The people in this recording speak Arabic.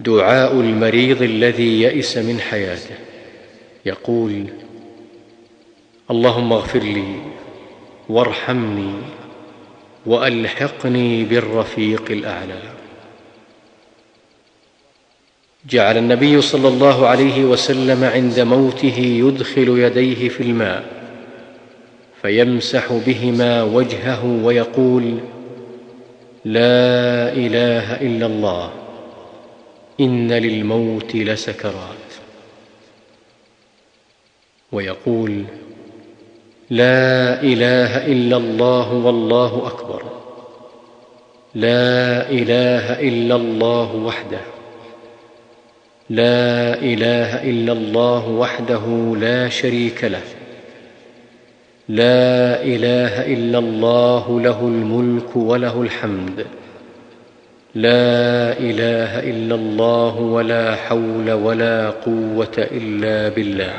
دعاء المريض الذي يئس من حياته. يقول اللهم اغفر لي وارحمني وألحقني بالرفيق الأعلى. جعل النبي صلى الله عليه وسلم عند موته يدخل يديه في الماء فيمسح بهما وجهه ويقول لا إله إلا الله. إن للموت لسكرات ويقول لا إله إلا الله والله أكبر. لا إله إلا الله وحده. لا إله إلا الله وحده لا شريك له. لا إله إلا الله له الملك وله الحمد. لا إله إلا الله ولا حول ولا قوة إلا بالله.